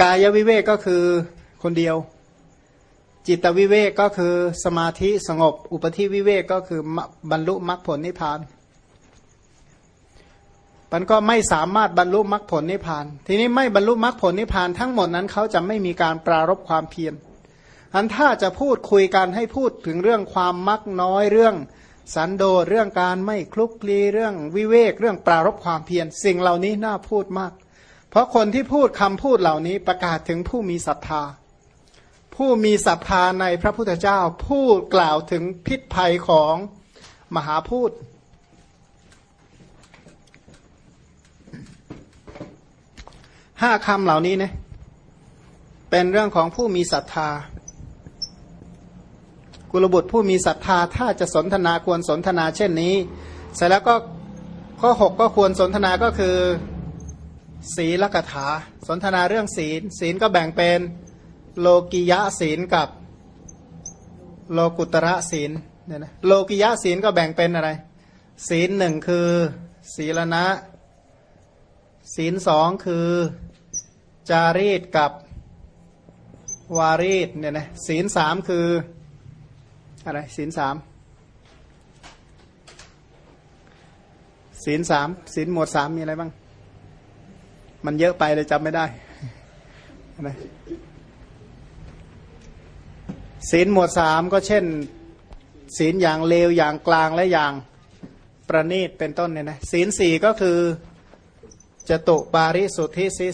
กายวิเวกก็คือคนเดียว จิตวิเวกก็คือสมาธิสงบ อุปธิวิเวกก็คือบรรลุมรรคผลนิพพานมันก็ไม่สามารถบรรลุมรรคผลนิพพาน ทีนี้ไม่บรรลุมรรคผลนิพพานทั้งหมดนั้นเขาจะไม่มีการปรารบความเพียรอันถ้าจะพูดคุยกันให้พูดถึงเรื่องความมักน้อยเรื่องสันโดษเรื่องการไม่คลุกคลีเรื่องวิเวกเรื่องปรารบความเพียรสิ่งเหล่านี้น่าพูดมาก เพราะคนที่พูดคำพูดเหล่านี้ประกาศถึงผู้มีศรัทธา ผู้มีศรัทธาในพระพุทธเจ้า พูดกล่าวถึงพิษภัยของมหาพูดห้าคำเหล่านี้เนี่ยเป็นเรื่องของผู้มีศรัทธา กุลบุตรผู้มีศรัทธาถ้าจะสนทนาควรสนทนาเช่นนี้ เสร็จแล้วก็ข้อหกก็ควรสนทนาก็คือ ศีลกถา สนทนาเรื่องศีล ศีลก็แบ่งเป็นโลกิยะศีลกับโลกุตระศีลเนี่ยนะโลกิยะศีลก็แบ่งเป็นอะไร ศีลหนึ่งคือ ศีลนะ ศีลสองคือ จารีตกับวารีตเนี่ยนะศีลสามคืออะไรศีลสามศีลสามศีลหมวดสามมีอะไรบ้าง มันเยอะไปเลยจำไม่ได้นะศีลหมวดสามก็เช่น ศีลอย่างเลวอย่างกลางและอย่างประณีตเป็นต้นเนี่ยนะศีลสี่ก็คือจตุปาริสุทธิศี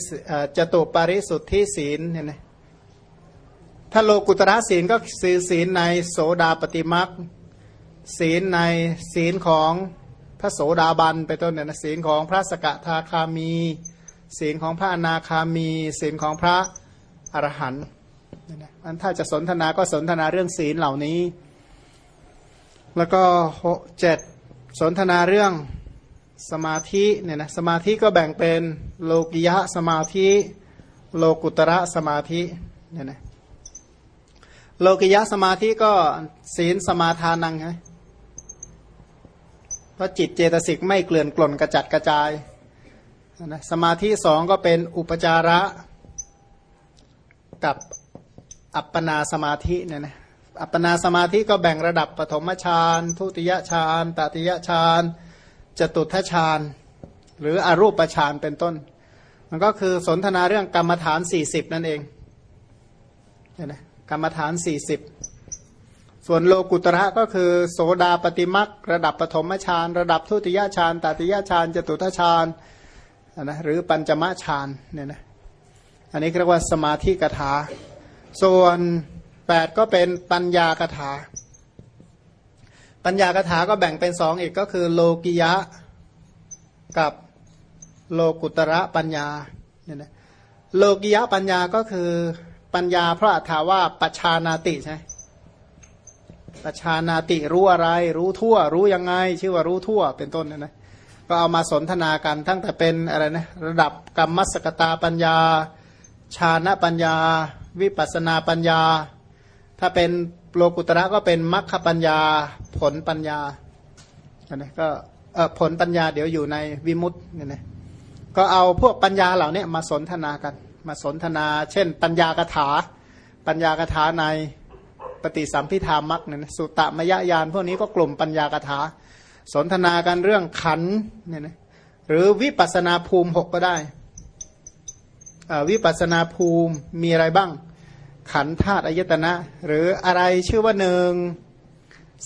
จตุปาริสุทธิศีลเนี่ยนะถ้าโลกุตระศีลก็คือศีลในโสดาปฏิมักศีลในศีลของพระโสดาบันไปต้นเนี่ยนะศีลของพระสกทาคามี ศีลของพระอนาคามี ศีลของพระอรหันต์อันถ้าจะสนทนาก็สนทนาเรื่องศีลเหล่านี้ แล้วก็เจ็ดสนทนาเรื่องสมาธิเนี่ยนะสมาธิก็แบ่งเป็นโลกิยะสมาธิ โลกุตระสมาธิเนี่ยนะโลกิยะสมาธิก็ศีลสมาทานังไงเพราะจิตเจตสิกไม่เกลื่อนกล่นกระจัดกระจาย นะสมาธิสองก็เป็นอุปจาระกับอัปปนาสมาธิเนี่ยนะอัปปนาสมาธิก็แบ่งระดับปฐมฌานทุติยฌานตติยฌานจตุทัชฌานหรืออรูปฌานเป็นต้น มันก็คือสนทนาเรื่องกรรมฐานสี่สิบนั่นเองเห็นไหมกรรมฐานสี่สิบส่วนโลกุตระก็คือ โสดาปฏิมักระดับปฐมฌานระดับทุติยฌานตติยฌานจตุทัชฌาน นะหรือปัญจมะฌานเนี่ยนะอันนี้เรียกว่าสมาธิกถา ส่วนแปดก็เป็นปัญญากถา ปัญญากถาก็แบ่งเป็นสองอีกก็คือโลกิยะกับโลกุตระปัญญาเนี่ยนะโลกิยะปัญญาก็คือปัญญา เพราะถาว่าปัชานาติใช่ปัชานาติรู้อะไร รู้ทั่ว รู้ยังไง ชื่อว่ารู้ทั่วเป็นต้นนะนะ ก็เอามาสนทนากันทั้งแต่เป็นอะไรนะระดับกรรมสกตาปัญญา ชานะปัญญา วิปัสนาปัญญา ถ้าเป็นโลกุตระก็เป็นมรรคปัญญาผลปัญญาอันนี้ก็ผลปัญญาเดี๋ยวอยู่ในวิมุตต์เนี่ยนะก็เอาพวกปัญญาเหล่านี้มาสนทนากัน มาสนทนา เช่น ปัญญากถา ปัญญากถาในปฏิสัมพิธามักเนี่ยสุตตมยญาณพวกนี้ก็กลุ่มปัญญากถา สนทนากันเรื่องขันเนี่ยนะหรือวิปัสนาภูมิหกก็ได้วิปัสนาภูมิมีอะไรบ้าง ขันธาตุอายตนะ หรืออะไรชื่อว่าหนึ่ง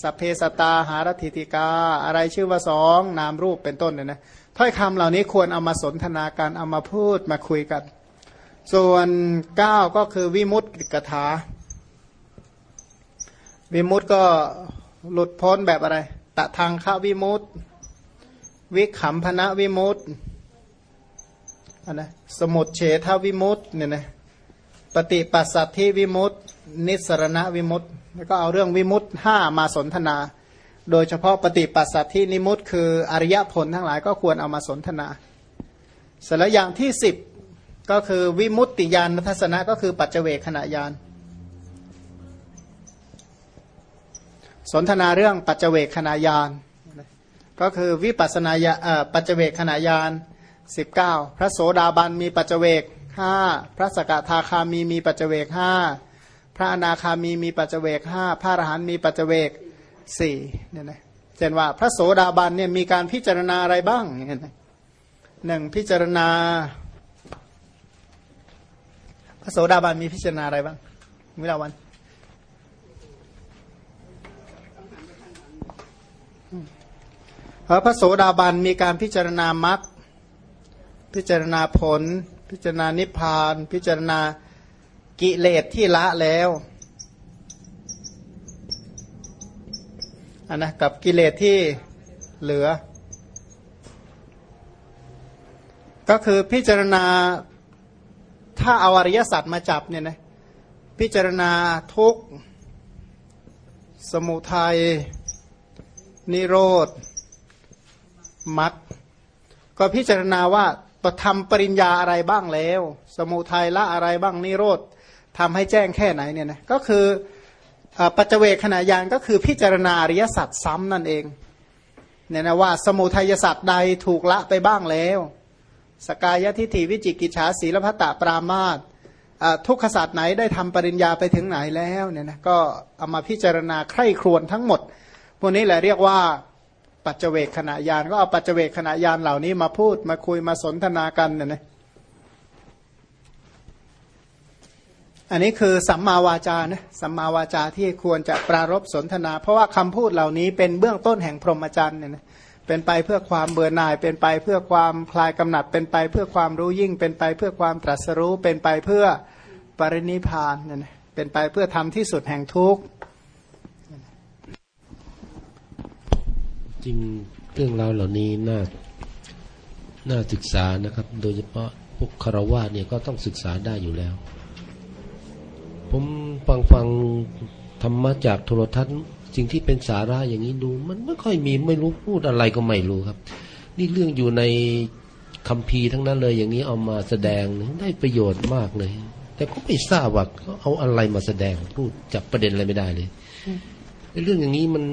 สัพเพสตาหารติติกา อะไรชื่อว่าสองนามรูปเป็นต้นเนี่ยนะถ้อยคำเหล่านี้ควรเอามาสนทนาการเอามาพูดมาคุยกัน ส่วนเก้าก็คือวิมุตติกถา วิมุตติก็หลุดพ้นแบบอะไร ตะทางข้าวิมุตติวิขำพนะวิมุตติอันนะสมุดเฉทวิมุตติเนี่ยนะปฏิปัสสัทธิวิมุตตินิสรณวิมุตติแล้วก็เอาเรื่องวิมุตติห้ามาสนทนา โดยเฉพาะปฏิปัสสัทธินิมุตติคืออริยผลทั้งหลายก็ควรเอามาสนทนาสแล้วอย่างที่สิบก็คือวิมุตติญาณทัศนะก็คือปัจเจเวขณะญาณ สนทนาเรื่องปัจเจเวขณะญาณก็คือวิปัสนาญาปัจเจเวขณะญาณสิบเก้าพระโสดาบันมีปัจเจเวกห้าพระสกทาคามีมีปัจเจเวกห้าพระอนาคามีมีปัจเจเวกห้าพระอรหันต์มีปัจเจเวกสี่เนี่ยนะเช่นว่าพระโสดาบันเนี่ยมีการพิจารณาอะไรบ้างเงี้ยหนึ่งพิจารณา พระโสดาบันมีพิจารณาอะไรบ้างมิลาวัน พระพระโสดาบันมีการพิจารณามรรคพิจารณาผล พิจารณานิพพาน พิจารณากิเลสที่ละแล้วอันนะกับกิเลสที่เหลือ ก็คือพิจารณาถ้าเอาอริยสัจมาจับเนี่ยนะพิจารณาทุกสมุทัย นิโรธ มรรคก็พิจารณาว่าประทำปริญญาอะไรบ้างแล้ว สมุทัยละอะไรบ้างนิโรธทำให้แจ้งแค่ไหนเนี่ยนะก็คือปัจเจกขณะยานก็คือพิจารณาอริยสัจซ้ำนั่นเองเนี่ยนะว่าสมุทัยสัจใดถูกละไปบ้างแล้ว สกายทิฏฐิวิจิกิจฉาศีลพัตตปรามาตทุกขศาสตร์ไหนได้ทำปริญญาไปถึงไหนแล้วเนี่ยนะก็เอามาพิจารณาใคร่ครวญทั้งหมด พวกนี้แหละเรียกว่า ปัจเจกขณะยานก็เอาปัจเจกขณะยานเหล่านี้มาพูดมาคุยมาสนทนากันเนี่ยนะอันนี้คือสัมมาวาจานะสัมมาวาจาที่ควรจะปรารบสนทนา เพราะว่าคำพูดเหล่านี้เป็นเบื้องต้นแห่งพรหมจรรย์เนี่ยนะเป็นไปเพื่อความเบื่อหน่าย เป็นไปเพื่อความคลายกำหนัด เป็นไปเพื่อความรู้ยิ่ง เป็นไปเพื่อความตรัสรู้ เป็นไปเพื่อปรินิพานเนี่ยนะเป็นไปเพื่อทำที่สุดแห่งทุกข์ จริงเรื่องราวเหล่านี้น่าน่าศึกษานะครับ โดยเฉพาะพวกคารวะเนี่ยก็ต้องศึกษาได้อยู่แล้ว ผมฟังฟังธรรมะจากโทรทัศน์สิ่งที่เป็นสาระอย่างนี้ดู มันไม่ค่อยมีไม่รู้พูดอะไรก็ไม่รู้ครับ นี่เรื่องอยู่ในคำพีทั้งนั้นเลยอย่างนี้เอามาแสดงได้ประโยชน์มากเลย แต่ก็ไม่ทราบว่าเขาเอาอะไรมาแสดงพูดจับประเด็นอะไรไม่ได้เลยเรื่องอย่างนี้มัน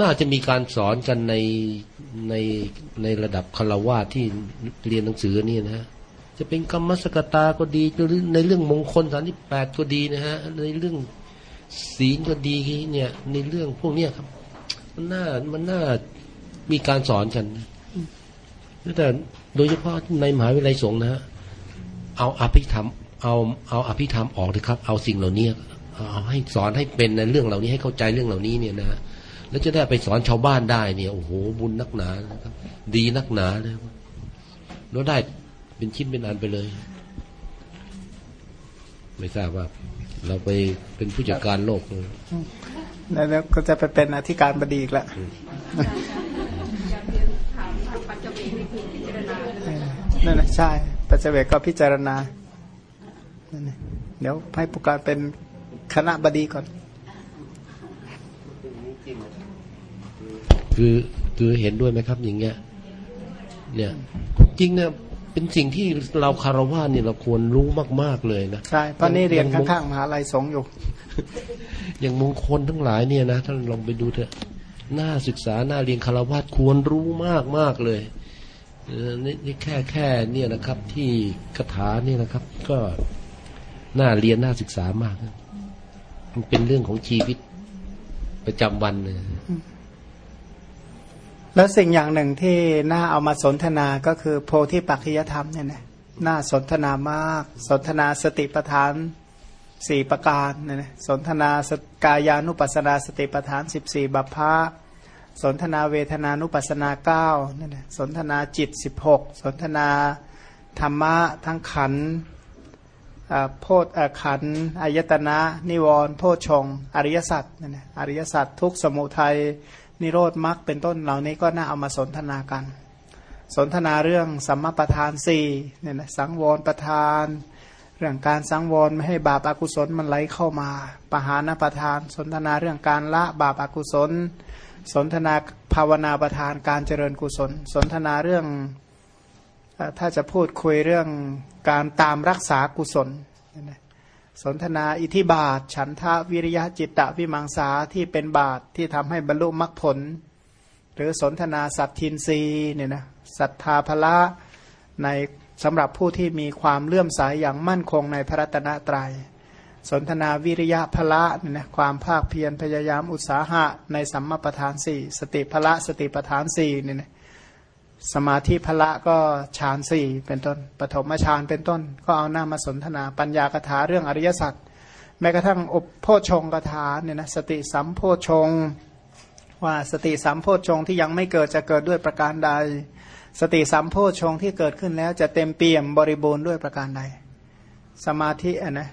น่าจะมีการสอนกันในในในระดับคารวะที่เรียนหนังสือนี่นะฮะจะเป็นกรรมสกตาก็ดีหรือในเรื่องมงคลสามสิบแปดก็ดีนะฮะในเรื่องศีลก็ดีเนี่ยในเรื่องพวกเนี้ยครับ มันน่ามันน่ามีการสอนกันแต่โดยเฉพาะในมหาวิทยาลัยสงฆ์นะฮะเอาอภิธรรมเอาเอาอภิธรรมออกเลยครับ เอาสิ่งเหล่านี้เอาให้สอนให้เป็นในเรื่องเหล่านี้ให้เข้าใจเรื่องเหล่านี้เนี่ยนะฮะ แล้วจะได้ไปสอนชาวบ้านได้เนี่ยโอ้โหบุญนักหนานะครับ ดีนักหนาเลยแล้วได้เป็นชิ้นเป็นอันไปเลย ไม่ทราบว่า เราไปเป็นผู้จัดการโลกเลยแล้วก็จะไปเป็นอธิการบดีอีกละนั่นแหละใช่ ปัจเจกก็พิจารณา เดี๋ยวให้ผู้การเป็นคณะบดีก่อน คือคือเห็นด้วยไหมครับ อย่างเงี้ย เนี่ยจริงเนี่ยเป็นสิ่งที่เราคารวะเนี่ยเราควรรู้มาก ๆเลยนะใช่เพราะนี่เรียนข้างๆมหาลัยสงอยู่อย่างมงคลทั้งหลายเนี่ยนะท่านลองไปดูเถอะน่าศึกษาน่าเรียนคารวะควรรู้มากมากเลยนี่นี่แค่แค่เนี่ยนะครับ ที่คาถาเนี่ยนะครับ ก็น่าเรียนน่าศึกษามาก มันเป็นเรื่องของชีวิต ประจำวันเลยแล้วสิ่งอย่างหนึ่งที่น่าเอามาสนทนาก็คือ โพธิปัจจยธรรมเนี่ยนะน่าสนทนามาก สนทนาสติปัฏฐานสี่ประการเนี่ยนะสนทนากายานุปัสนาสติปัฏฐานสิบสี่บัพพะสนทนาเวทนานุปัสนาเก้าเนี่ยนะสนทนาจิตสิบหกสนทนาธรรมะทั้งขัน โพธขันอายตนะ นิวรณ์โพชงอริยสัจเนี่ยนะอริยสัจทุกสมุทัยนิโรธมรรคเป็นต้นเหล่านี้ก็น่าเอามาสนทนากัน สนทนาเรื่องสัมมาประธานสี่เนี่ยนะสังวรประธาน เรื่องการสังวรไม่ให้บาปอากุศลมันไหลเข้ามาปหานประธาน สนทนาเรื่องการละบาปอากุศล สนทนาภาวนาประธานการเจริญกุศล สนทนาเรื่อง ถ้าจะพูดคุยเรื่องการตามรักษากุศล สนทนาอิทิบาท ฉันทะวิริยะจิตตะวิมังสาที่เป็นบาทที่ทำให้บรรลุมรรคผล หรือสนทนาสัตทินรีเนี่ยนะศรัทธาภละในสำหรับผู้ที่มีความเลื่อมใสยอย่างมั่นคงในพระรัตนตรยัย สนทนาวิริยะพละเนี่ยนะความภาคเพียรพยายามอุตสาหะในสัมมาประธานสี่สติพละสติประธานสี่เนี่ยนะ สมาธิพละก็ฌานสี่เป็นต้น ปฐมฌานเป็นต้น ก็เอาหน้ามาสนทนา ปัญญากถาเรื่องอริยสัจแม้กระทั่งอุปโพชงกถาเนี่ยนะสติสัมโพชง ว่าสติสัมโพชงที่ยังไม่เกิดจะเกิดด้วยประการใด สติสัมโพชงที่เกิดขึ้นแล้วจะเต็มเปี่ยมบริบูรณ์ด้วยประการใด สมาธิอะนะ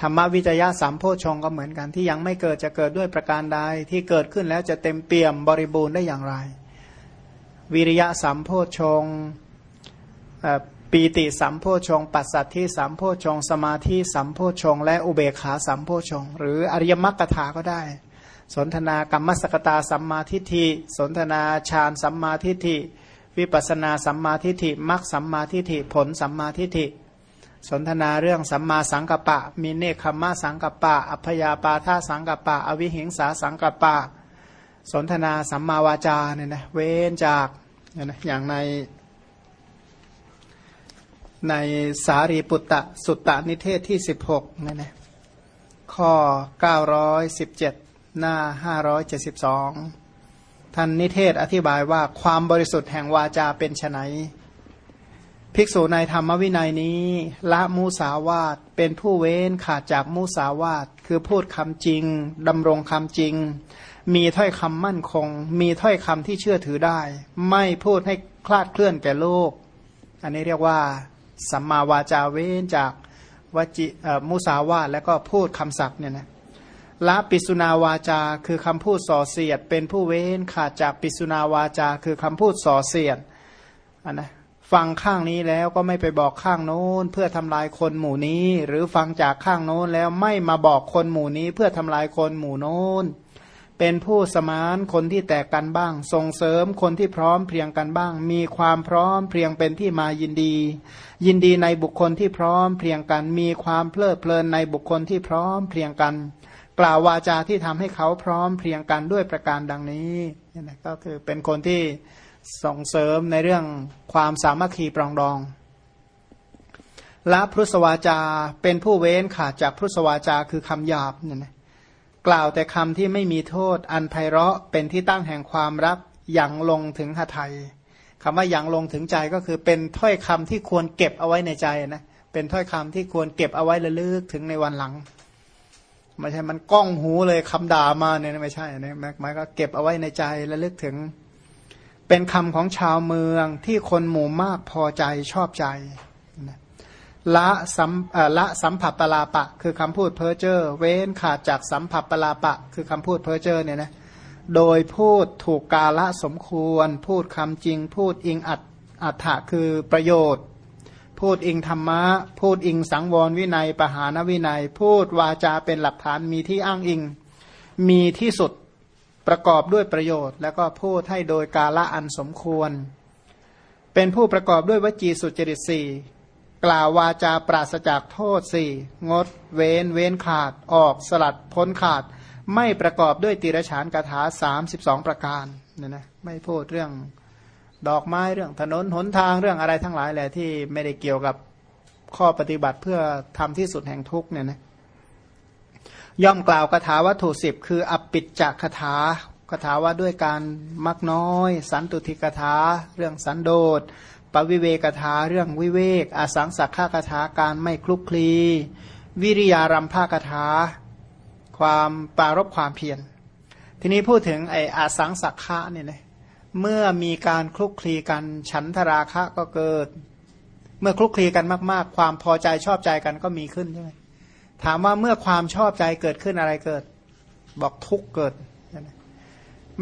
ธรรมวิจยะสัมโพชงก็เหมือนกันที่ยังไม่เกิดจะเกิดด้วยประการใดที่เกิดขึ้นแล้วจะเต็มเปี่ยมบริบูรณ์ได้อย่างไร วิริยะสัมโพชงปีติสัมโพชง ปัสสัทธิสัมโพชง สมาธิสัมโพชง และอุเบกขาสัมโพชง หรืออริยมรรคถาก็ได้ สนทนากรรมสกตาสัมมาทิฏฐิสนทนาฌานสัมมาทิฏฐิ วิปัสนาสัมมาทิฏฐิมรรคสัมมาทิฏฐิผลสัมมาทิฏฐิ สนทนาเรื่องสัมมาสังกัปปะ มีเนคขมะสังกัปปะ อัพยาปาทาสังกัปปะ อวิหิงสาสังกัปปะ สนทนาสัมมาวาจาเนี่ยนะเว้นจากอย่างใน ในสารีปุตตะสุตตนิเทศที่สิบหกนั่นนะข้อเก้าร้อยสิบเจ็ดหน้าห้าร้อยเจ็ดสิบสองท่านนิเทศอธิบายว่าความบริสุทธิ์แห่งวาจาเป็นไนภิกษุในธรรมวินัยนี้ ละมูสาวาตเป็นผู้เว้นขาดจากมูสาวาตคือพูดคำจริงดำรงคำจริง มีถ้อยคำมั่นคง มีถ้อยคำที่เชื่อถือได้ ไม่พูดให้คลาดเคลื่อนแก่โลก อันนี้เรียกว่าสัมมาวาจาเว้นจากวจิมุสาวาแล้วก็พูดคำศัพท์เนี่ยนะละปิสุนาวาจาคือคำพูดส่อเสียด เป็นผู้เว้นขาดจากปิสุนาวาจา คือคำพูดส่อเสียดอันนะฟังข้างนี้แล้วก็ไม่ไปบอกข้างโน้น เพื่อทำลายคนหมู่นี้ หรือฟังจากข้างโน้นแล้วไม่มาบอกคนหมู่นี้ เพื่อทำลายคนหมู่โน้น เป็นผู้สมานคนที่แตกกันบ้าง ส่งเสริมคนที่พร้อมเพรียงกันบ้าง มีความพร้อมเพรียงเป็นที่มายินดี ยินดีในบุคคลที่พร้อมเพรียงกัน มีความเพลิดเพลินในบุคคลที่พร้อมเพรียงกัน กล่าววาจาที่ทำให้เขาพร้อมเพรียงกันด้วยประการดังนี้นี่ก็คือเป็นคนที่ส่งเสริมในเรื่องความสามัคคีปรองดองละพุทธวาจาเป็นผู้เว้นขาดจากพุทธวาจาคือคำหยาบเนี่ยนะ กล่าวแต่คำที่ไม่มีโทษ อันไพเราะเป็นที่ตั้งแห่งความรักย่างลงถึงหทัยคำว่าย่างลงถึงใจก็คือเป็นถ้อยคำที่ควรเก็บเอาไว้ในใจนะเป็นถ้อยคำที่ควรเก็บเอาไว้ระลึกถึงในวันหลังไม่ใช่มันก้องหูเลยคำด่ามาเนี่ยไม่ใช่นะมันก็เก็บเอาไว้ในใจระลึกถึง เป็นคำของชาวเมืองที่คนหมู่มากพอใจชอบใจ ละสัมละสัมผัสปลาปะ คือคำพูดเพ้อเจ้อเว้นขาดจากสัมผัสปลาปะ คือคำพูดเพ้อเจ้อเนี่ยนะโดยพูดถูกกาละสมควร พูดคำจริง พูดอิงอัดอัฏฐะคือประโยชน์ พูดอิงธรรมะ พูดอิงสังวรวินัยปหานวินัย พูดวาจาเป็นหลักฐานมีที่อ้างอิง มีที่สุดประกอบด้วยประโยชน์ แล้วก็พูดให้โดยกาละอันสมควร เป็นผู้ประกอบด้วยวจีสุจริตสี่ กล่าววาจาปราศจากโทษสี่งด เว้นเว้นขาด ออกสลัดพ้นขาด ไม่ประกอบด้วยติรฉานกถาสามสิบสองประการเนี่ยนะไม่พูดเรื่องดอกไม้เรื่องถนนหนทางเรื่องอะไรทั้งหลายแหละที่ไม่ได้เกี่ยวกับข้อปฏิบัติเพื่อทำที่สุดแห่งทุกเนี่ยนะย่อมกล่าวคาถาวัตถุสิบคืออปิจจคาถาคาถาว่าด้วยการมักน้อย สันตุทิกถาเรื่องสันโดษ ปวิเวกถาเรื่องวิเวกอาสังสักขากถาการไม่คลุกคลี วิริยารัมภากถา ความปารบความเพียร ทีนี้พูดถึงไออาสังสักขะเนี่ยนะเมื่อมีการคลุกคลีกันฉันทราคะก็เกิด เมื่อคลุกคลีกันมาก ๆ ความพอใจชอบใจกันก็มีขึ้นใช่ไหมถามว่าเมื่อความชอบใจเกิดขึ้นอะไรเกิด บอกทุกเกิด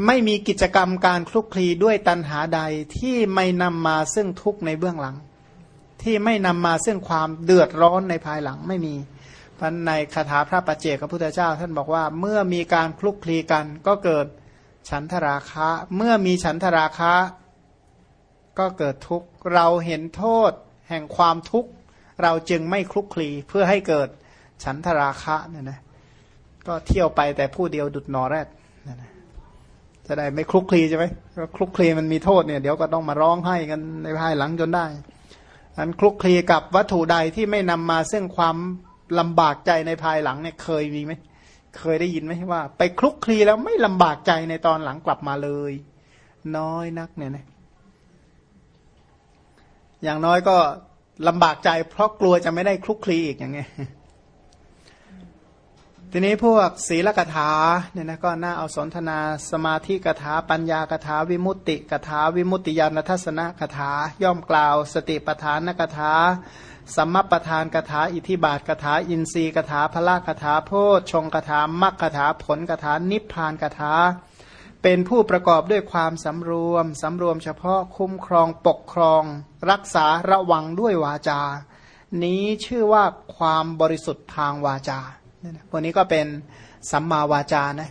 ไม่มีกิจกรรมการคลุกคลีด้วยตันหาใดที่ไม่นำมาซึ่งทุกข์ในเบื้องหลัง ที่ไม่นำมาซึ่งความเดือดร้อนในภายหลังไม่มีพันในคาถาพระปัจเจกพระพุทธเจ้า ท่านบอกว่าเมื่อมีการคลุกคลีกันก็เกิดฉันทราคะ เมื่อมีฉันทราคะ ก็เกิดทุกข์เราเห็นโทษแห่งความทุกข์ เราจึงไม่คลุกคลีเพื่อให้เกิดฉันทราคะเนี่ยนะก็เที่ยวไปแต่ผู้เดียวดุดนอแรดเนี่ยนะ จะได้ไม่คลุกคลีใช่ไหมคลุกคลีมันมีโทษเนี่ยเดี๋ยวก็ต้องมาร้องไห้กันในภายหลังจนได้อันคลุกคลีกับวัตถุใดที่ไม่นำมาซึ่งความลำบากใจในภายหลังเนี่ยเคยมีไหมเคยได้ยินไหมว่า ไปคลุกคลีแล้วไม่ลำบากใจในตอนหลังกลับมาเลย น้อยนักเนี่ยนะอย่างน้อยก็ลำบากใจเพราะกลัวจะไม่ได้คลุกคลีอีกอย่างเงี้ย ทีนี้พวกศีลกถาเนี่ยนะก็น่าเอาสนทนาสมาธิกถาปัญญากถาวิมุตติกถาวิมุตติญาณทัศนกถาย่อมกล่าว สติปทานกถาสัมมประธานกถาอิทิบาทกถาอินทรีกถาพละกถาโพชชงกถามัคกถาผลกถานิพพานกถาเป็นผู้ประกอบด้วยความสำรวมสำรวมเฉพาะคุ้มครองปกครอง รักษาระวังด้วยวาจา นี้ชื่อว่าความบริสุทธิ์ทางวาจา พวกนี้ก็เป็นสัมมาวาจานะ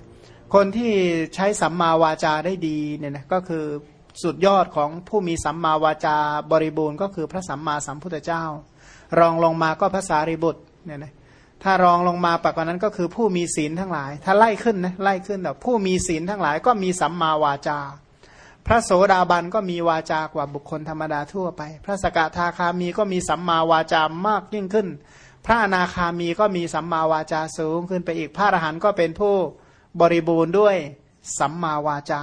คนที่ใช้สัมมาวาจาได้ดีเนี่ยนะก็คือสุดยอดของผู้มีสัมมาวาจาบริบูรณ์ก็คือพระสัมมาสัมพุทธเจ้า รองลงมาก็พระสารีบุตรเนี่ยนะถ้ารองลงมาปากกว่านั้นก็คือผู้มีศีลทั้งหลาย ถ้าไล่ขึ้นนะไล่ขึ้นแบบผู้มีศีลทั้งหลายก็มีสัมมาวาจา พระโสดาบันก็มีวาจากว่าบุคคลธรรมดาทั่วไป พระสกทาคามีก็มีสัมมาวาจามากยิ่งขึ้น พระอนาคามีก็มีสัมมาวาจาสูงขึ้นไปอีกพระอรหันต์ก็เป็นผู้บริบูรณ์ด้วยสัมมาวาจา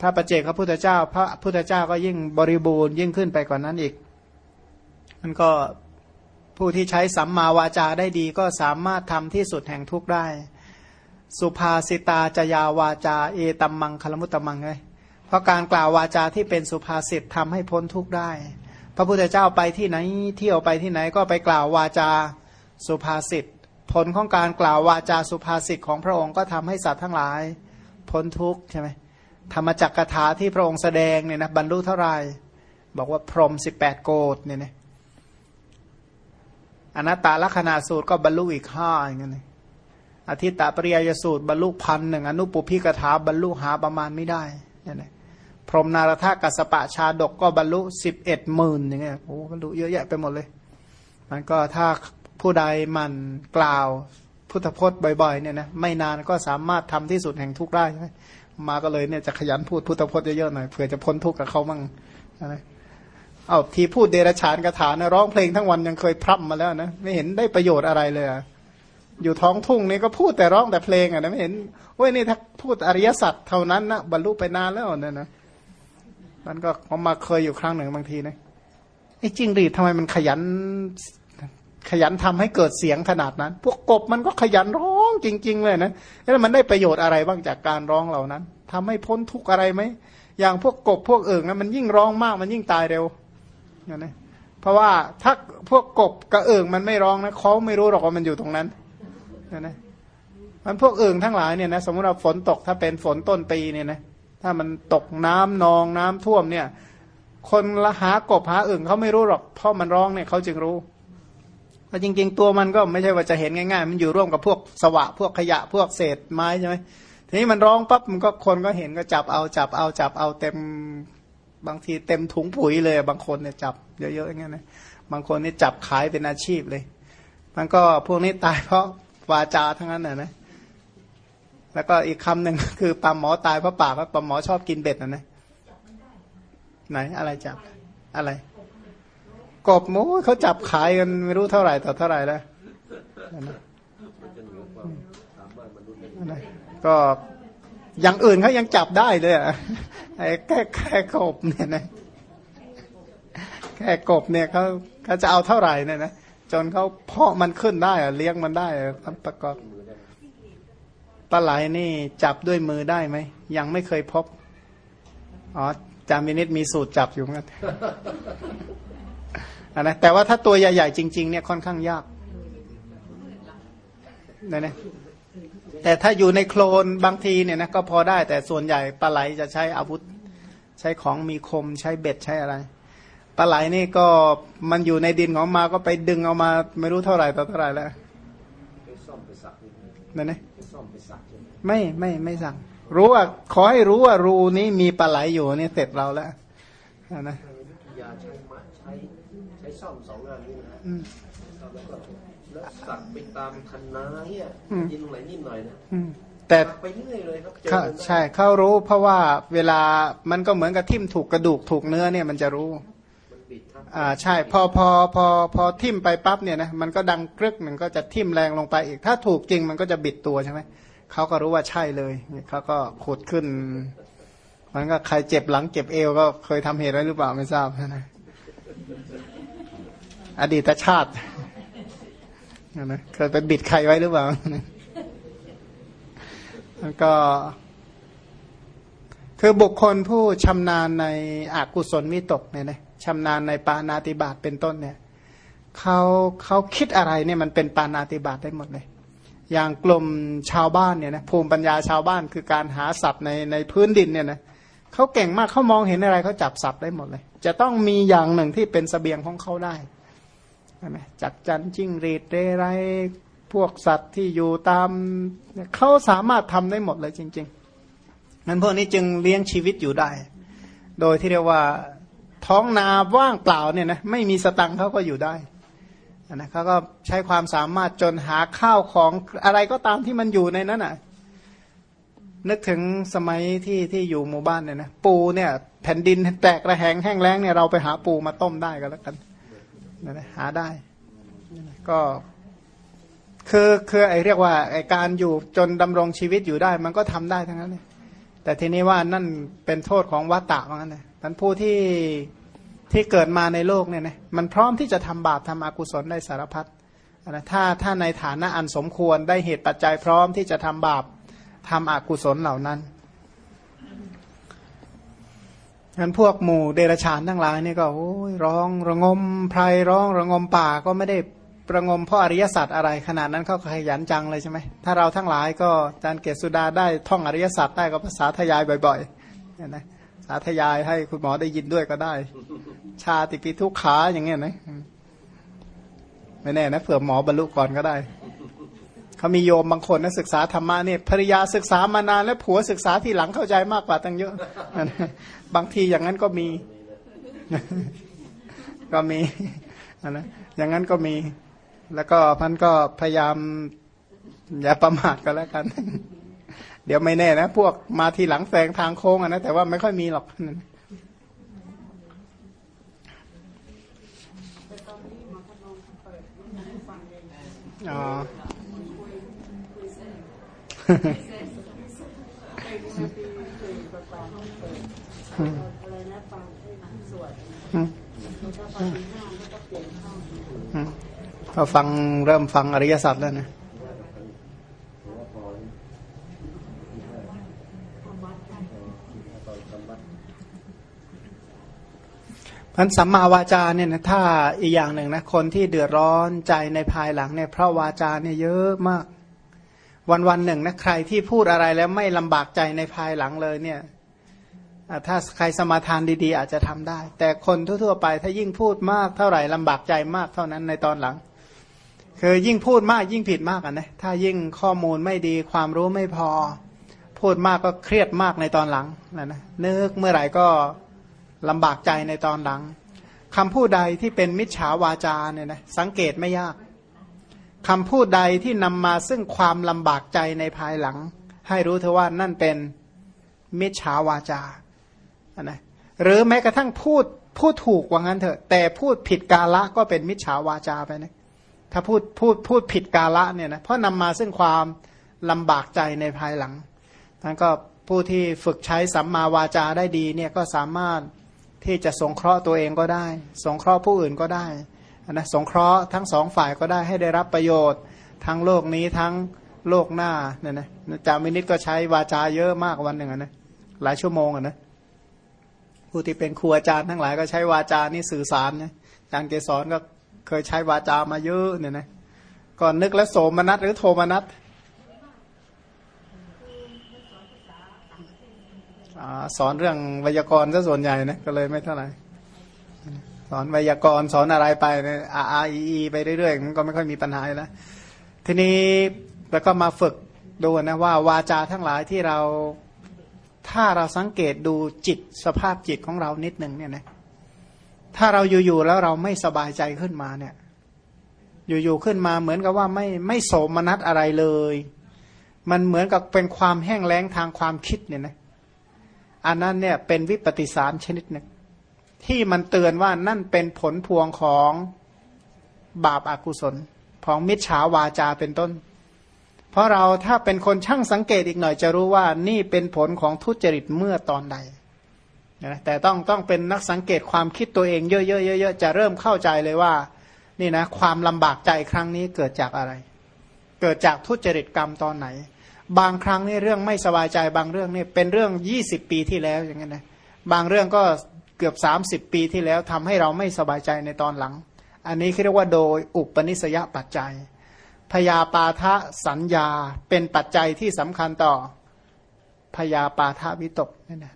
พระประเจกพระพุทธเจ้า พระพุทธเจ้าก็ยิ่งบริบูรณ์ยิ่งขึ้นไปกว่านนั้นอีก มันก็ผู้ที่ใช้สัมมาวาจาได้ดีก็สามารถทำที่สุดแห่งทุกข์ได้ สุภาสิตาจยาวาจา เอตัมมังคลมุตตมังเลยเพราะการกล่าววาจาที่เป็นสุภาษิตทำให้พ้นทุกข์ได้ พระพุทธเจ้าไปที่ไหนเที่ยวไปที่ไหนก็ไปกล่าววาจาสุภาษิต ผลของการกล่าววาจาสุภาษิตของพระองค์ก็ทำให้สัตว์ทั้งหลาย พ้นทุกข์ใช่ไหมธรรมจักกถาที่พระองค์แสดงเนี่ยนะบรรลุเท่าไหร่บอกว่าพรหมสิบแปดโกดเนี่ยนะอนัตตาลักษณะสูตรก็บรรลุอีกห้าอย่างเงี้ยอธิตตปริยยสูตรบรรลุพันหนึ่งอนุปุพิกถาบรรลุหาประมาณไม่ได้เนี่ยนะ พรหมนารถากัสปะชาดกก็บรรลุสิบเอ็ดหมื่นอย่างเงี้ยโอ้บรรลุเยอะแยะไปหมดเลย มันก็ถ้าผู้ใดมันกล่าวพุทธพจน์บ่อยๆเนี่ยนะไม่นานก็สามารถทำที่สุดแห่งทุกข์ได้ใช่มาก็เลยเนี่ยจะขยันพูดพุทธพจน์เยอะๆหน่อยเผื่อจะพ้นทุกข์กับเขามั่งนะเอาทีพูดเดรฉานกถานะร้องเพลงทั้งวันยังเคยพร่ำมาแล้วนะไม่เห็นได้ประโยชน์อะไรเลยอะอยู่ท้องทุ่งนี่ก็พูดแต่ร้องแต่เพลงอะนะไม่เห็นเว้ยนี่ถ้าพูดอริยสัจเท่านั้นนะบรรลุไปนานแล้วเนี่ยนะ มันก็ผมมาเคยอยู่ครั้งหนึ่งบางทีนะไอ้จริงรีดทำไมมันขยัน ขยันทำให้เกิดเสียงขนาดนั้น พวกกบมันก็ขยันร้องจริง ๆ เลยนะแล้วมันได้ประโยชน์อะไรบ้างจากการร้องเหล่านั้นทำให้พ้นทุกข์อะไรไหมอย่างพวกกบพวกเอิงนะมันยิ่งร้องมากมันยิ่งตายเร็วนะเพราะว่าถ้าพวกกบกระเอิงมันไม่ร้องนะเขาไม่รู้หรอกว่ามันอยู่ตรงนั้นนะมันพวกเอิงทั้งหลายเนี่ยนะสมมติเราฝนตกถ้าเป็นฝนต้นปีเนี่ยนะ ถ้ามันตกน้ำนองน้ำท่วมเนี่ย คนละหากบหาเอิงเขาไม่รู้หรอกเพราะมันร้องเนี่ยเขาจึงรู้แต่จริง ๆ ตัวมันก็ไม่ใช่ว่าจะเห็นง่ายๆ มันอยู่ร่วมกับพวกสวะพวกขยะพวกเศษไม้ใช่ไหมทีนี้มันร้องปั๊บมันก็คนก็เห็นก็จับเอาจับเอาจับเอาเต็มบางทีเต็มถุงปุ๋ยเลยบางคนเนี่ยจับเยอะๆอย่างเงี้ยนะบางคนนี่จับขายเป็นอาชีพเลย มันก็พวกนี้ตายเพราะวาจาทั้งนั้นนะนะ แล้วก็อีกคำหนึ่งคือปลาหมอตายเพราะปากว่าปลาหมอชอบกินเบ็ดนะนะไหนอะไรจับอะไร กบมูเขาจับขายกันไม่รู้เท่าไหร่ต่อเท่าไหร่แล้วก็อย่างอื่นเขายังจับได้เลยอะไอ้แค่แค่กบเนี่ยนะแค่กบเนี่ยเขาเขาจะเอาเท่าไหร่เนี่ยนะจนเขาเพาะมันขึ้นได้อะเลี้ยงมันได้ทำประกอบ ปลาไหลนี่จับด้วยมือได้ไหม ยังไม่เคยพบ อ๋อจามินิตมีสูตรจับอยู่งั้นอันนะแต่ว่าถ้าตัวใหญ่ๆจริง ๆ เนี่ยค่อนข้างยากเนี่ยนะแต่ถ้าอยู่ในโคลนบางทีเนี่ยนะก็พอได้แต่ส่วนใหญ่ปลาไหลจะใช้อาวุธ ใช้ของมีคมใช้เบ็ดใช้อะไรปลาไหลนี่ก็มันอยู่ในดินของมาก็ไปดึงเอามา ไม่รู้เท่าไหร่ต่อเท่าไหร่แล้วนั่นนะ ไม่ไม่ไม่สั่ง รู้ว่าขอให้รู้ว่ารูนี้มีปลาไหลอยู่นี่เสร็จเราแล้วนะยาใช้ใช้ใช้ซ่อมสองงานนี้นะแล้วสักไปตามคันนาเนี่ยยินตรงไหนนิดหน่อยนะแต่ไปเรื่อยเลยครับใช่เขารู้เพราะว่าเวลามันก็เหมือนกับทิ่มถูกกระดูกถูกเนื้อเนี่ยมันจะรู้มันบิดทับ อ่าใช่พอพอพอพอทิ่มไปปั๊บเนี่ยนะมันก็ดังกรึกหนึ่งก็จะทิ่มแรงลงไปอีก ถ้าถูกจริงมันก็จะบิดตัวใช่ไหมเขาก็รู้ว่าใช่เลยเขาก็ขุดขึ้น มันก็ใครเจ็บหลังเจ็บเอวก็เคยทำเหตุไว้หรือเปล่าไม่ทราบนะอดีตชาตินะเคยไปบิดใครไว้หรือเปล่าแล้วก็ คือบุคคลผู้ชำนาญในอากุศลวิตกเนี่ยนะ ชำนาญในปานาติบาตเป็นต้นเนี่ยเขาเขาคิดอะไรเนี่ยมันเป็นปานาติบาตได้หมดเลย อย่างกลุ่มชาวบ้านเนี่ยนะภูมิปัญญาชาวบ้านคือการหาสัตว์ในในพื้นดินเนี่ยนะเขาเก่งมากเขามองเห็นอะไรเขาจับสัตว์ได้หมดเลย จะต้องมีอย่างหนึ่งที่เป็นสเสบียงของเขาได้ไหมจักจันจิ้งรีดเรไรพวกสัตว์ที่อยู่ตามเขาสามารถทำได้หมดเลยจริง ๆ นั้นพวกนี้จึงเลี้ยงชีวิตอยู่ได้ โดยที่เรียกว่า ท้องนาว่างเปล่าเนี่ยนะไม่มีสตังค์เขาก็อยู่ได้นะเขาก็ใช้ความสามารถจนหาข้าวของอะไรก็ตามที่มันอยู่ในนั้นอะนึกถึงสมัยที่ที่อยู่หมู่บ้านเนี่ยนะปูเนี่ย แผ่นดินแตกระแหงแห้งแล้งเนี่ยเราไปหาปูมาต้มได้ก็แล้วกันนะหาได้ก็คือคือไอเรียกว่าไอการอยู่จนดำรงชีวิตอยู่ได้ มันก็ทำได้ทั้งนั้นเลยแต่ทีนี้ว่านั่นเป็นโทษของวัตตะเหมือนกัน นะท่านผู้ที่ที่เกิดมาในโลกเนี่ยนะมันพร้อมที่จะทำบาปทำอกุศลได้สารพัดนะถ้าถ้าในฐานะอันสมควรได้เหตุปัจจัยพร้อมที่จะทำบาปทำอกุศลเหล่านั้นงั้นพวกหมู่เดรชานทั้งหลายนี่ก็โอ้ยร้องระงมไพรร้องระงมป่าก็ไม่ได้ประงมเพราะอริยสัจอะไรขนาดนั้นเขาขยันจังเลยใช่ไหมถ้าเราทั้งหลายก็อาจารย์เกศสุดาได้ท่องอริยสัจได้ก็ภาษาทยายบ่อยๆนะ สาธยายให้คุณหมอได้ยินด้วยก็ได้ ชาติกิทุกขาอย่างเงี้ยนะไม่แน่นะเผื่อหมอบรรลุก่อนก็ได้เขามีโยมบางคนนะศึกษาธรรมะเนี่ยภริยาศึกษามานาน แล้วผัวศึกษาที่หลังเข้าใจมากกว่าตั้งเยอะ บางทีอย่างนั้นก็มี ก็มีนะอย่างนั้นก็มี แล้วก็พันก็พยายามอย่าประมาทก็แล้วกัน เดี๋ยวไม่แน่นะ พวกมาทีหลังแซงทางโค้งอะนะแต่ว่าไม่ค่อยมีหรอกอ๋อพอฟังเริ่มฟังอริยสัจแล้วนะ พันสัมมาวาจาเนี่ยนะถ้าอีกอย่างหนึ่งนะคนที่เดือดร้อนใจในภายหลังเนี่ยเพราะวาจาเนี่ยเยอะมาก วันวันหนึ่งนะใครที่พูดอะไรแล้วไม่ลำบากใจในภายหลังเลยเนี่ยถ้าใครสมาทานดีๆ อาจจะทำได้ แต่คนทั่วๆไปถ้ายิ่งพูดมากเท่าไหร่ลำบากใจมากเท่านั้นในตอนหลัง คือยิ่งพูดมากยิ่งผิดมากอะนะถ้ายิ่งข้อมูลไม่ดีความรู้ไม่พอ พูดมากก็เครียดมากในตอนหลังนะนะนึกเมื่อไหร่ก็ ลำบากใจในตอนหลังคำพูดใดที่เป็นมิจฉาวาจาเนี่ยนะสังเกตไม่ยากคำพูดใดที่นำมาซึ่งความลำบากใจในภายหลัง ให้รู้เถอะว่านั่นเป็นมิจฉาวาจานะหรือแม้กระทั่งพูดพูดถูกว่างั้นเถอะ แต่พูดผิดกาละก็เป็นมิจฉาวาจาไปนะถ้าพูดพูดพูดผิดกาละเนี่ยนะเพราะนำมาซึ่งความลำบากใจในภายหลังนั้นก็ผู้ที่ฝึกใช้สัมมาวาจาได้ดีเนี่ยก็สามารถ ที่จะสงเคราะห์ตัวเองก็ได้ สงเคราะห์ผู้อื่นก็ได้นะสงเคราะห์ทั้งสองฝ่ายก็ได้ให้ได้รับประโยชน์ ทั้งโลกนี้ทั้งโลกหน้าเนี่ยนะจามินิตก็ใช้วาจาเยอะมากวันหนึ่งนะหลายชั่วโมงอะนะผู้ที่เป็นครูอาจารย์ทั้งหลายก็ใช้วาจานี่สื่อสารนะอาจารย์เกสรก็เคยใช้วาจามาเยอะเนี่ยนะก่อนนึกแล้วโสมนัสหรือโทมนัส สอนเรื่องไวยากรณ์ซะส่วนใหญ่นะก็เลยไม่เท่าไหร่สอนไวยากรณ์สอนอะไรไปเนี่ยอาอาอีไปเรื่อยๆมันก็ไม่ค่อยมีปัญหาแล้วทีนี้แล้วก็มาฝึกดูนะว่าวาจาทั้งหลายที่เราถ้าเราสังเกตดูจิตสภาพจิตของเรานิดหนึ่งเนี่ยนะถ้าเราอยู่ๆแล้วเราไม่สบายใจขึ้นมาเนี่ย อยู่ๆขึ้นมาเหมือนกับว่าไม่ไม่โสมนัสอะไรเลย มันเหมือนกับเป็นความแห้งแล้งทางความคิดเนี่ยนะ อันนั้นเนี่ยเป็นวิปฏิสารชนิดหนึ่ง ที่มันเตือนว่านั่นเป็นผลพวงของบาปอากุศล ของมิจฉาวาจาเป็นต้น เพราะเราถ้าเป็นคนช่างสังเกตอีกหน่อยจะรู้ว่านี่เป็นผลของทุจริตเมื่อตอนใดนะแต่ต้องต้องเป็นนักสังเกตความคิดตัวเองเยอะๆๆจะเริ่มเข้าใจเลยว่า นี่นะความลำบากใจครั้งนี้เกิดจากอะไร เกิดจากทุจริตกรรมตอนไหน บางครั้งนี่เรื่องไม่สบายใจบางเรื่องนี่เป็นเรื่องยี่สิบปีที่แล้วอย่างเงี้ยนะบางเรื่องก็เกือบสามสิบปีที่แล้วทำให้เราไม่สบายใจในตอนหลัง อันนี้เรียกว่าโดยอุปนิสยปัจจัยพยาปาทะสัญญาเป็นปัจจัยที่สำคัญต่อพยาปาทาวิตก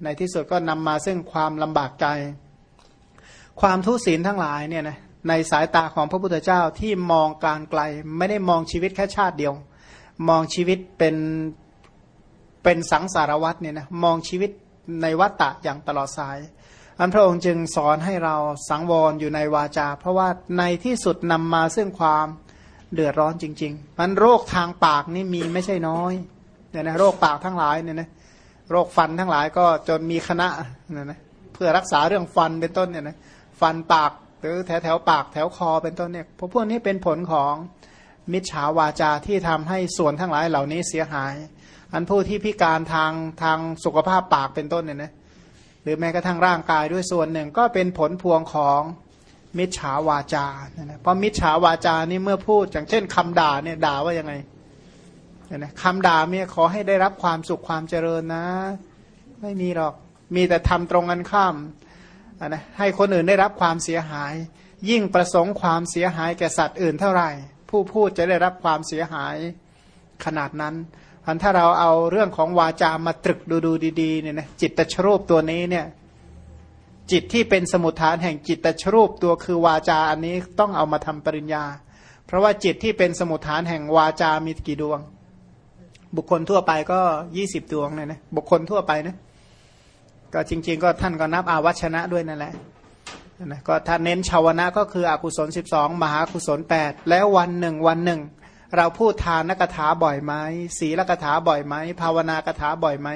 ในที่สุดก็นำมาซึ่งความลำบากใจ ความทุศีลทั้งหลายเนี่ยนะในสายตาของพระพุทธเจ้าที่มองการไกลไม่ได้มองชีวิตแค่ชาติเดียว มองชีวิตเป็นเป็นสังสารวัตเนี่ยนะมองชีวิตในวัตตะอย่างตลอดสาย อันพระองค์จึงสอนให้เราสังวรอยู่ในวาจา เพราะว่าในที่สุดนำมาซึ่งความเดือดร้อนจริงๆมันโรคทางปากนี่มีไม่ใช่น้อยเนี่ยนะโรคปากทั้งหลายเนี่ยนะโรคฟันทั้งหลายก็จนมีคณะเนะนะเพื่อรักษาเรื่องฟันเป็นต้นเนี่ยนะฟันปากหรือแถวแถวปากแถวคอเป็นต้นเนี่ยพวกพวกนี้เป็นผลของ มิจฉาวาจาที่ทำให้ส่วนทั้งหลายเหล่านี้เสียหาย อันผู้ที่พิการทางทางสุขภาพปากเป็นต้นเนี่ยนะหรือแม้กระทั่งร่างกายด้วยส่วนหนึ่งก็เป็นผลพวงของมิจฉาวาจาเนี่ยเพราะมิจฉาวาจานี่เมื่อพูด อย่างเช่นคำด่าเนี่ยด่าว่ายังไงนะคำด่าเมียขอให้ได้รับความสุขความเจริญนะ ไม่มีหรอกมีแต่ทำตรงกันข้ามนะให้คนอื่นได้รับความเสียหาย ยิ่งประสงค์ความเสียหายแก่สัตว์อื่นเท่าไหร่ ผู้พูดจะได้รับความเสียหายขนาดนั้นพันถ้าเราเอาเรื่องของวาจามาตรึกดูดูดีๆเนี่ยนะจิตตชรูปตัวนี้เนี่ยจิตที่เป็นสมุทฐานแห่งจิตตชรูปตัวคือวาจาอันนี้ต้องเอามาทำปริญญา เพราะว่าจิตที่เป็นสมุทฐานแห่งวาจามีกี่ดวง บุคคลทั่วไปก็ยี่สิบดวงเนี่ยนะบุคคลทั่วไปนะก็จริง ๆ ก็ท่านก็นับอาวัชนะด้วยนั่นแหละ นะก็ถ้าเน้นชาวนะก็คืออกุศลสิบสองมหากุศลแปดแล้ววันหนึ่งวันหนึ่ง เราพูดทานนักถาบ่อยไหมศีลกถาบ่อยไหมภาวนากถาบ่อยไหม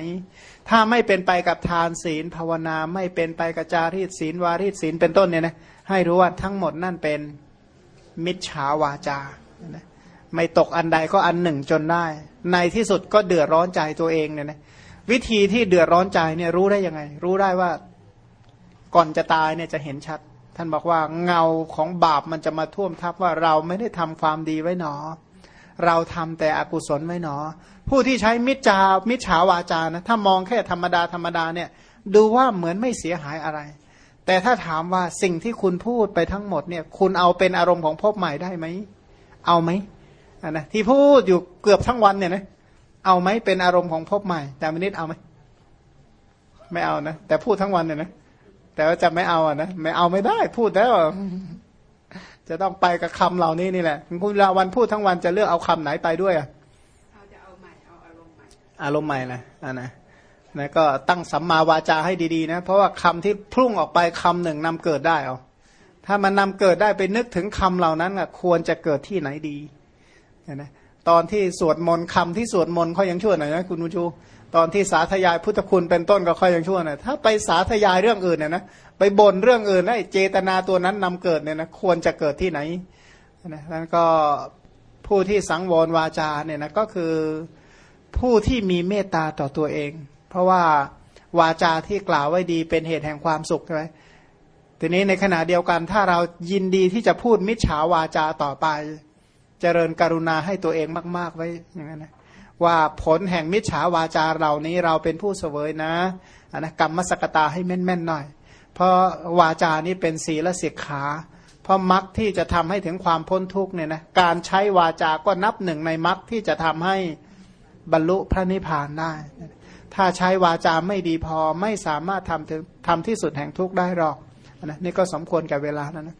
ถ้าไม่เป็นไปกับทานศีลภาวนาไม่เป็นไปกับจารีตศีลวารีตศีลเป็นต้นเนี่ยนะให้รู้ว่าทั้งหมดนั่นเป็นมิจฉาวาจานะไม่ตกอันใดก็อันหนึ่งจนได้ ในที่สุดก็เดือดร้อนใจตัวเองเนี่ยนะวิธีที่เดือดร้อนใจเนี่ยรู้ได้ยังไง รู้ได้ว่า ก่อนจะตายเนี่ยจะเห็นชัด ท่านบอกว่าเงาของบาปมันจะมาท่วมทับว่าเราไม่ได้ทำความดีไว้หนอ เราทำแต่อกุศลไว้หนอ ผู้ที่ใช้มิจจามิจฉาวาจานะถ้ามองแค่ธรรมดาธรรมดาเนี่ย ดูว่าเหมือนไม่เสียหายอะไร แต่ถ้าถามว่าสิ่งที่คุณพูดไปทั้งหมดเนี่ยคุณเอาเป็นอารมณ์ของพบใหม่ได้ไหมเอาไหมอ่นะที่พูดอยู่เกือบทั้งวันเนี่ยนะเอาไหมเป็นอารมณ์ของพบใหม่แต่มนิดเอาไหมไม่เอานะแต่พูดทั้งวันเนี่ยนะ แต่ว่าจะไม่เอาอะนะไม่เอาไม่ได้ พูดแล้วจะต้องไปกับคำเหล่านี้นี่แหละคุณลาวันพูดทั้งวันจะเลือกเอาคำไหนไปด้วยอะเอาจะเอาใหม่เอาอารมณ์ใหม่อารมณ์ใหม่นะอ่านะนะก็ตั้งสัมมาวาจาให้ดีๆนะ เพราะว่าคำที่พุ่งออกไปคำหนึ่งนำเกิดได้เอาถ้ามันนำเกิดได้ไปนึกถึงคำเหล่านั้นอะควรจะเกิดที่ไหนดีนะ ตอนที่สวดมนต์คำที่สวดมนต์เขายังชั่วหน่อยนะคุณมูชู ตอนที่สาธยายพุทธคุณเป็นต้นก็ค่อยยังชั่วหน่อยถ้าไปสาธยายเรื่องอื่นเนี่ยนะไปบ่นเรื่องอื่นไอ้เจตนาตัวนั้นนำเกิดเนี่ยนะควรจะเกิดที่ไหนนะนั้นก็ผู้ที่สังวรวาจาเนี่ยนะก็คือผู้ที่มีเมตตาต่อตัวเอง เพราะว่าวาจาที่กล่าวไว้ดีเป็นเหตุแห่งความสุขใช่ไหมทีนี้ในขณะเดียวกันถ้าเรายินดีที่จะพูดมิจฉาวาจาต่อไป เจริญกรุณาให้ตัวเองมาก ๆ ไว้อย่างนั้นนะว่าผลแห่งมิจฉาวาจาเหล่านี้เราเป็นผู้เสวยนะนนะกรรมมสกตาให้แม่นๆหน่อย เพราะวาจานี้เป็นศีลสิกขา เพราะมรรคที่จะทำให้ถึงความพ้นทุกเนี่ยนะการใช้วาจาก็นับหนึ่งในมรรคที่จะทำให้บรรลุพระนิพพานได้ ถ้าใช้วาจาไม่ดีพอไม่สามารถทำถึงทำที่สุดแห่งทุกได้หรอกนะนี่ก็สมควรกับเวลาแล้วนะ